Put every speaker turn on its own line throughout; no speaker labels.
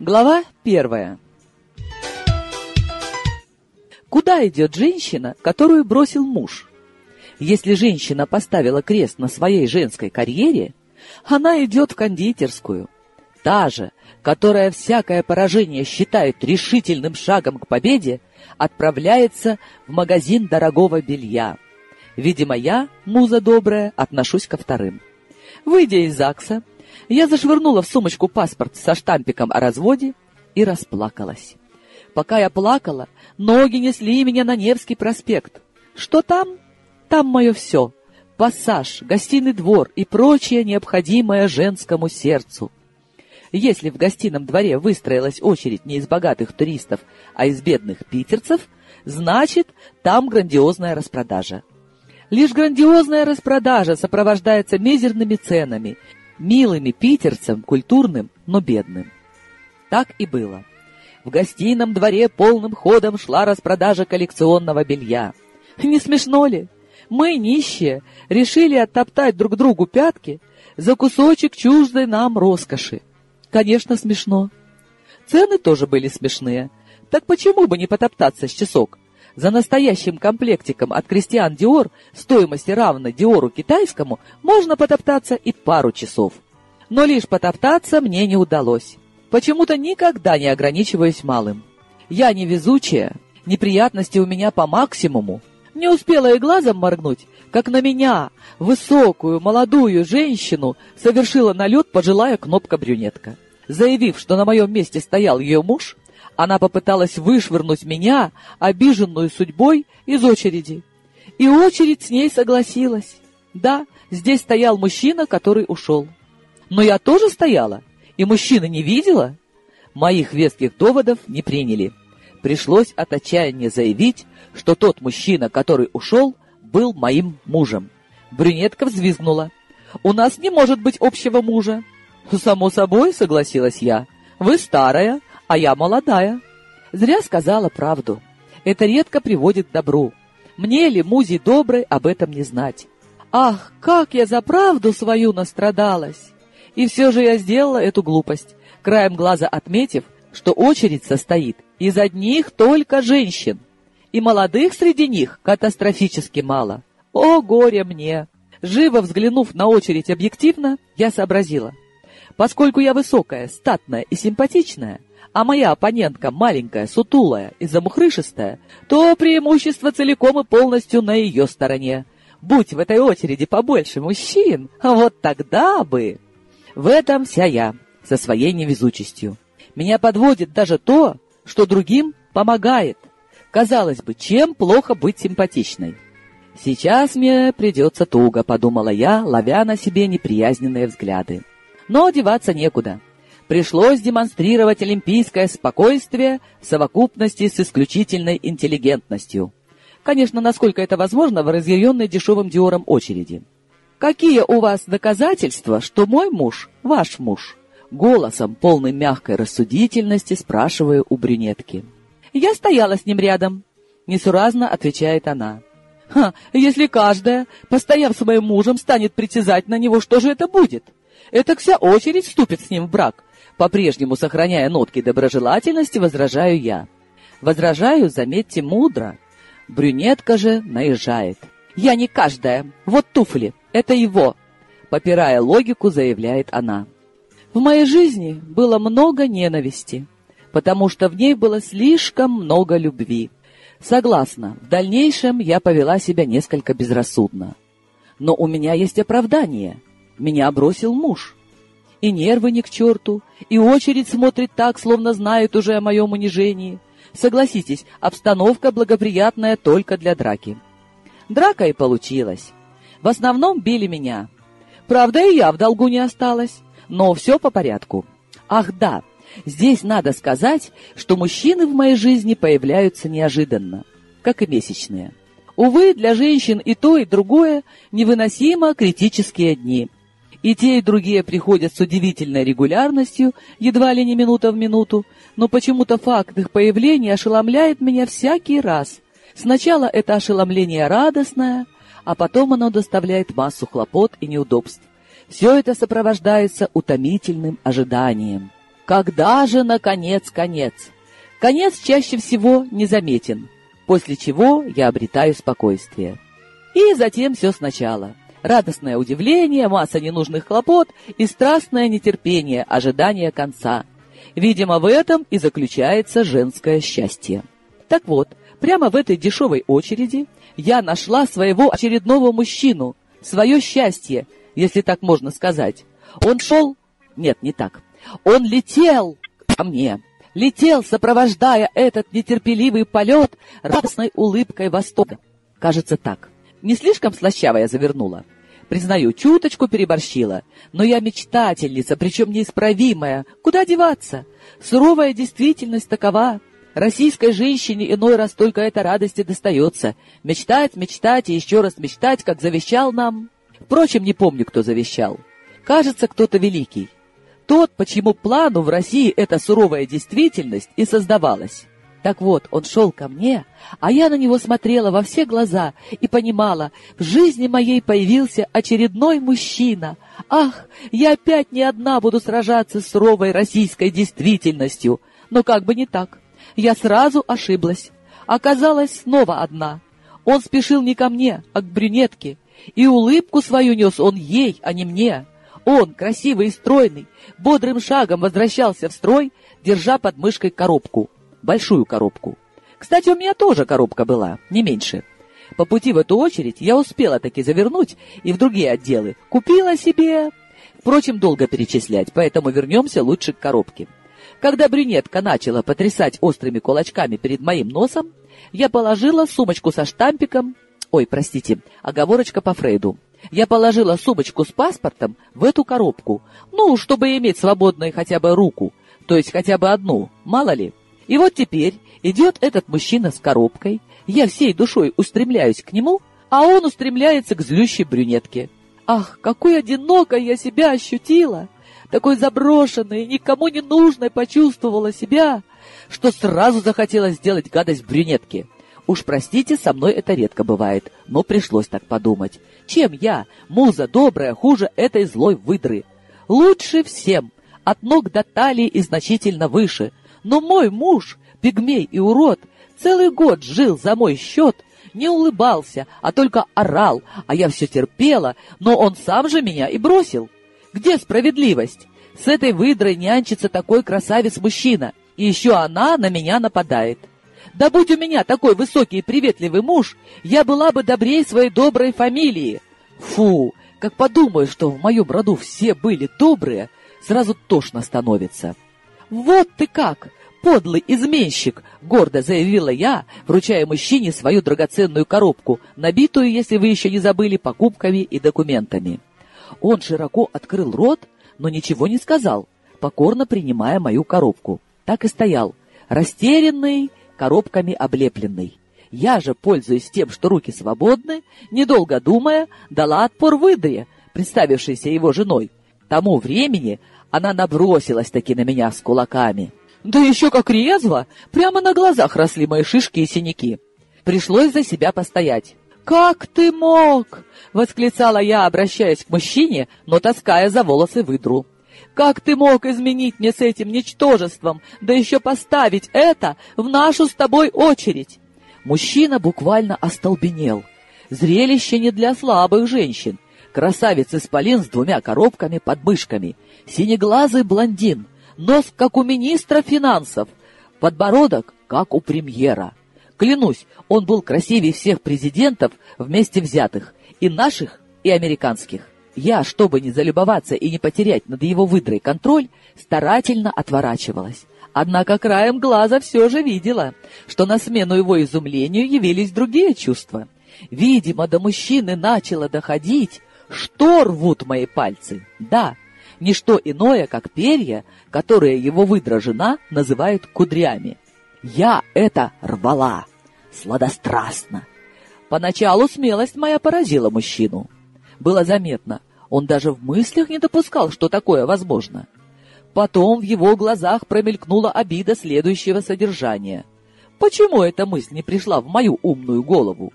Глава первая. Куда идет женщина, которую бросил муж? Если женщина поставила крест на своей женской карьере, она идет в кондитерскую. Та же, которая всякое поражение считает решительным шагом к победе, отправляется в магазин дорогого белья. Видимо, я, муза добрая, отношусь ко вторым. Выйдя из ЗАГСа, я зашвырнула в сумочку паспорт со штампиком о разводе и расплакалась. Пока я плакала, ноги несли меня на Невский проспект. Что там? Там мое все. Пассаж, гостиный двор и прочее необходимое женскому сердцу. Если в гостином дворе выстроилась очередь не из богатых туристов, а из бедных питерцев, значит, там грандиозная распродажа. Лишь грандиозная распродажа сопровождается мизерными ценами, милыми питерцам, культурным, но бедным. Так и было. В гостином дворе полным ходом шла распродажа коллекционного белья. Не смешно ли? Мы, нищие, решили оттоптать друг другу пятки за кусочек чуждой нам роскоши. Конечно, смешно. Цены тоже были смешные. Так почему бы не потоптаться с часок? За настоящим комплектиком от Кристиан Диор стоимости равной Диору китайскому можно потоптаться и пару часов. Но лишь потоптаться мне не удалось. Почему-то никогда не ограничиваюсь малым. Я невезучая, неприятности у меня по максимуму. Не успела и глазом моргнуть, как на меня, высокую, молодую женщину, совершила налет пожилая кнопка-брюнетка. Заявив, что на моем месте стоял ее муж, она попыталась вышвырнуть меня, обиженную судьбой, из очереди. И очередь с ней согласилась. Да, здесь стоял мужчина, который ушел. Но я тоже стояла, и мужчина не видела. Моих веских доводов не приняли. Пришлось от отчаяния заявить, что тот мужчина, который ушел, был моим мужем. Брюнетка взвизгнула. «У нас не может быть общего мужа». «Само собой», — согласилась я. «Вы старая, а я молодая». Зря сказала правду. Это редко приводит к добру. Мне ли, музи доброй, об этом не знать? Ах, как я за правду свою настрадалась! И все же я сделала эту глупость, краем глаза отметив, что очередь состоит из одних только женщин, и молодых среди них катастрофически мало. О, горе мне! Живо взглянув на очередь объективно, я сообразила. Поскольку я высокая, статная и симпатичная, а моя оппонентка маленькая, сутулая и замухрышистая, то преимущество целиком и полностью на ее стороне. Будь в этой очереди побольше мужчин, вот тогда бы... В этом вся я, со своей невезучестью. Меня подводит даже то, что другим помогает. Казалось бы, чем плохо быть симпатичной? Сейчас мне придется туго, подумала я, ловя на себе неприязненные взгляды. Но одеваться некуда. Пришлось демонстрировать олимпийское спокойствие в совокупности с исключительной интеллигентностью. Конечно, насколько это возможно в разъяренной дешевым диором очереди. «Какие у вас доказательства, что мой муж — ваш муж?» Голосом, полным мягкой рассудительности, спрашиваю у брюнетки. «Я стояла с ним рядом», — несуразно отвечает она. «Ха, если каждая, постояв с моим мужем, станет притязать на него, что же это будет? Это вся очередь вступит с ним в брак». По-прежнему, сохраняя нотки доброжелательности, возражаю я. Возражаю, заметьте, мудро. Брюнетка же наезжает. «Я не каждая. Вот туфли. Это его!» Попирая логику, заявляет она. В моей жизни было много ненависти, потому что в ней было слишком много любви. Согласна, в дальнейшем я повела себя несколько безрассудно. Но у меня есть оправдание. Меня бросил муж. И нервы не к черту, и очередь смотрит так, словно знает уже о моем унижении. Согласитесь, обстановка благоприятная только для драки. Драка и получилась. В основном били меня. Правда, и я в долгу не осталась. Но все по порядку. Ах да, здесь надо сказать, что мужчины в моей жизни появляются неожиданно, как и месячные. Увы, для женщин и то, и другое невыносимо критические дни. И те, и другие приходят с удивительной регулярностью, едва ли не минута в минуту, но почему-то факт их появления ошеломляет меня всякий раз, Сначала это ошеломление радостное, а потом оно доставляет массу хлопот и неудобств. Все это сопровождается утомительным ожиданием. Когда же, наконец, конец? Конец чаще всего незаметен, после чего я обретаю спокойствие. И затем все сначала. Радостное удивление, масса ненужных хлопот и страстное нетерпение ожидания конца. Видимо, в этом и заключается женское счастье. Так вот, прямо в этой дешевой очереди я нашла своего очередного мужчину, свое счастье, если так можно сказать. Он шел... Нет, не так. Он летел ко мне. Летел, сопровождая этот нетерпеливый полет радостной улыбкой восторга. Кажется, так. Не слишком слащаво я завернула. Признаю, чуточку переборщила. Но я мечтательница, причем неисправимая. Куда деваться? Суровая действительность такова. Российской женщине иной раз только эта радости достается. Мечтать, мечтать и еще раз мечтать, как завещал нам. Впрочем, не помню, кто завещал. Кажется, кто-то великий. Тот, по чьему плану в России эта суровая действительность и создавалась. Так вот, он шел ко мне, а я на него смотрела во все глаза и понимала, в жизни моей появился очередной мужчина. Ах, я опять не одна буду сражаться с суровой российской действительностью. Но как бы не так. Я сразу ошиблась. Оказалась снова одна. Он спешил не ко мне, а к брюнетке. И улыбку свою нес он ей, а не мне. Он, красивый и стройный, бодрым шагом возвращался в строй, держа под мышкой коробку большую коробку. Кстати, у меня тоже коробка была, не меньше. По пути в эту очередь я успела таки завернуть и в другие отделы. Купила себе... Впрочем, долго перечислять, поэтому вернемся лучше к коробке. Когда брюнетка начала потрясать острыми кулачками перед моим носом, я положила сумочку со штампиком... Ой, простите, оговорочка по Фрейду. Я положила сумочку с паспортом в эту коробку, ну, чтобы иметь свободную хотя бы руку, то есть хотя бы одну, мало ли. И вот теперь идет этот мужчина с коробкой, я всей душой устремляюсь к нему, а он устремляется к злющей брюнетке. Ах, какой одинокой я себя ощутила! Такой заброшенной, никому не нужной почувствовала себя, что сразу захотела сделать гадость брюнетке. Уж простите, со мной это редко бывает, но пришлось так подумать. Чем я, муза добрая, хуже этой злой выдры? Лучше всем, от ног до талии и значительно выше — но мой муж, пигмей и урод, целый год жил за мой счет, не улыбался, а только орал, а я все терпела, но он сам же меня и бросил. Где справедливость? С этой выдрой нянчится такой красавец-мужчина, и еще она на меня нападает. Да будь у меня такой высокий и приветливый муж, я была бы добрее своей доброй фамилии. Фу, как подумаю, что в моем роду все были добрые, сразу тошно становится. «Вот ты как! Подлый изменщик!» — гордо заявила я, вручая мужчине свою драгоценную коробку, набитую, если вы еще не забыли, покупками и документами. Он широко открыл рот, но ничего не сказал, покорно принимая мою коробку. Так и стоял, растерянный, коробками облепленный. Я же, пользуясь тем, что руки свободны, недолго думая, дала отпор выдре, представившейся его женой. Тому времени она набросилась таки на меня с кулаками. Да еще как резво! Прямо на глазах росли мои шишки и синяки. Пришлось за себя постоять. «Как ты мог?» — восклицала я, обращаясь к мужчине, но таская за волосы выдру. «Как ты мог изменить мне с этим ничтожеством, да еще поставить это в нашу с тобой очередь?» Мужчина буквально остолбенел. Зрелище не для слабых женщин. Красавец-исполин с двумя коробками под мышками. Синеглазый блондин. Нос, как у министра финансов. Подбородок, как у премьера. Клянусь, он был красивее всех президентов вместе взятых. И наших, и американских. Я, чтобы не залюбоваться и не потерять над его выдрой контроль, старательно отворачивалась. Однако краем глаза все же видела, что на смену его изумлению явились другие чувства. Видимо, до мужчины начало доходить, что рвут мои пальцы? Да, не что иное, как перья, которые его выдра жена называет кудрями. Я это рвала. Сладострастно. Поначалу смелость моя поразила мужчину. Было заметно, он даже в мыслях не допускал, что такое возможно. Потом в его глазах промелькнула обида следующего содержания. Почему эта мысль не пришла в мою умную голову?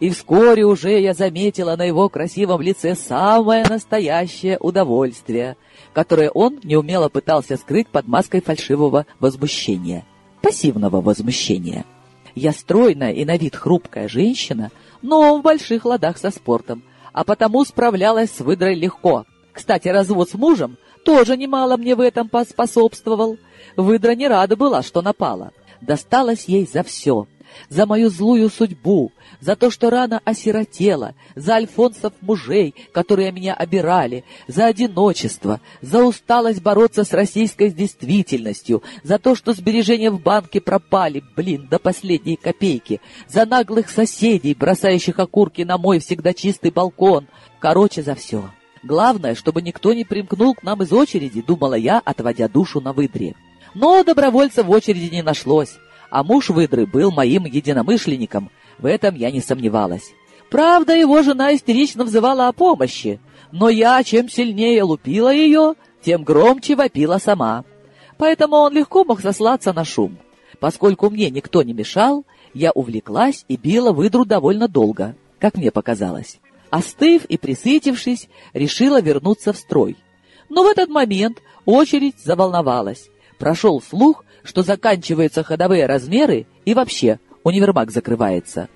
И вскоре уже я заметила на его красивом лице самое настоящее удовольствие, которое он неумело пытался скрыть под маской фальшивого возмущения, пассивного возмущения. Я стройная и на вид хрупкая женщина, но в больших ладах со спортом, а потому справлялась с выдрой легко. Кстати, развод с мужем тоже немало мне в этом поспособствовал. Выдра не рада была, что напала. Досталось ей за все — за мою злую судьбу, за то, что рано осиротела, за альфонсов мужей, которые меня обирали, за одиночество, за усталость бороться с российской действительностью, за то, что сбережения в банке пропали, блин, до последней копейки, за наглых соседей, бросающих окурки на мой всегда чистый балкон. Короче, за все. Главное, чтобы никто не примкнул к нам из очереди, думала я, отводя душу на выдре. Но добровольца в очереди не нашлось а муж выдры был моим единомышленником, в этом я не сомневалась. Правда, его жена истерично взывала о помощи, но я, чем сильнее лупила ее, тем громче вопила сама. Поэтому он легко мог сослаться на шум. Поскольку мне никто не мешал, я увлеклась и била выдру довольно долго, как мне показалось. Остыв и присытившись, решила вернуться в строй. Но в этот момент очередь заволновалась. Прошел слух, что заканчиваются ходовые размеры и вообще универмаг закрывается.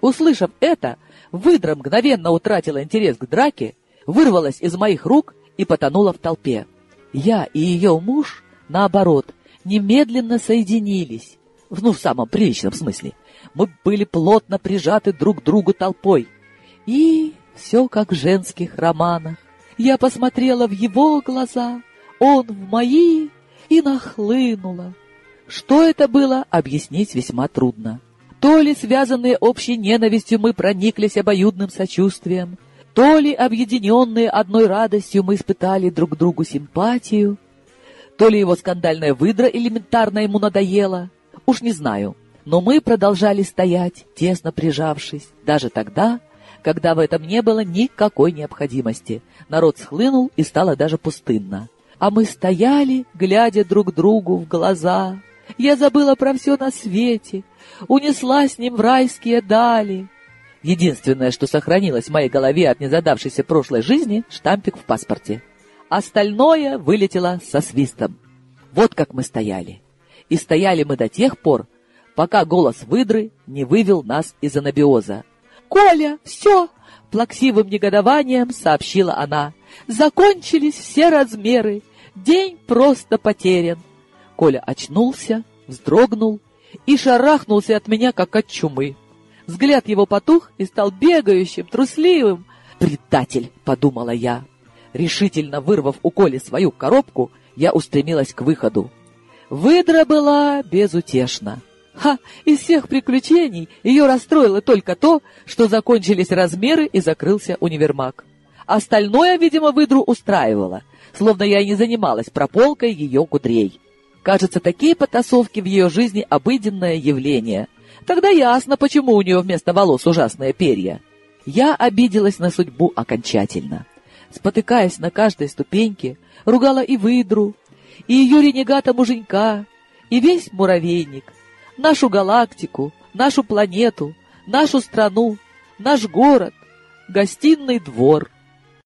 Услышав это, выдра мгновенно утратила интерес к драке, вырвалась из моих рук и потонула в толпе. Я и ее муж, наоборот, немедленно соединились. Ну, в самом приличном смысле. Мы были плотно прижаты друг к другу толпой. И все как в женских романах. Я посмотрела в его глаза, он в мои, и нахлынула. Что это было, объяснить весьма трудно. То ли связанные общей ненавистью мы прониклись обоюдным сочувствием, то ли объединенные одной радостью мы испытали друг другу симпатию, то ли его скандальная выдра элементарно ему надоела, уж не знаю. Но мы продолжали стоять, тесно прижавшись, даже тогда, когда в этом не было никакой необходимости. Народ схлынул и стало даже пустынно. А мы стояли, глядя друг другу в глаза, я забыла про все на свете, унесла с ним в райские дали. Единственное, что сохранилось в моей голове от незадавшейся прошлой жизни — штампик в паспорте. Остальное вылетело со свистом. Вот как мы стояли. И стояли мы до тех пор, пока голос выдры не вывел нас из анабиоза. «Коля, все!» — плаксивым негодованием сообщила она. «Закончились все размеры. День просто потерян. Коля очнулся, вздрогнул и шарахнулся от меня, как от чумы. Взгляд его потух и стал бегающим, трусливым. «Предатель!» — подумала я. Решительно вырвав у Коли свою коробку, я устремилась к выходу. Выдра была безутешна. Ха! Из всех приключений ее расстроило только то, что закончились размеры и закрылся универмаг. Остальное, видимо, выдру устраивало, словно я и не занималась прополкой ее кудрей. Кажется, такие потасовки в ее жизни обыденное явление. Тогда ясно, почему у нее вместо волос ужасные перья. Я обиделась на судьбу окончательно. Спотыкаясь на каждой ступеньке, ругала и выдру, и ее ренегата-муженька, и весь муравейник, нашу галактику, нашу планету, нашу страну, наш город, гостиный двор.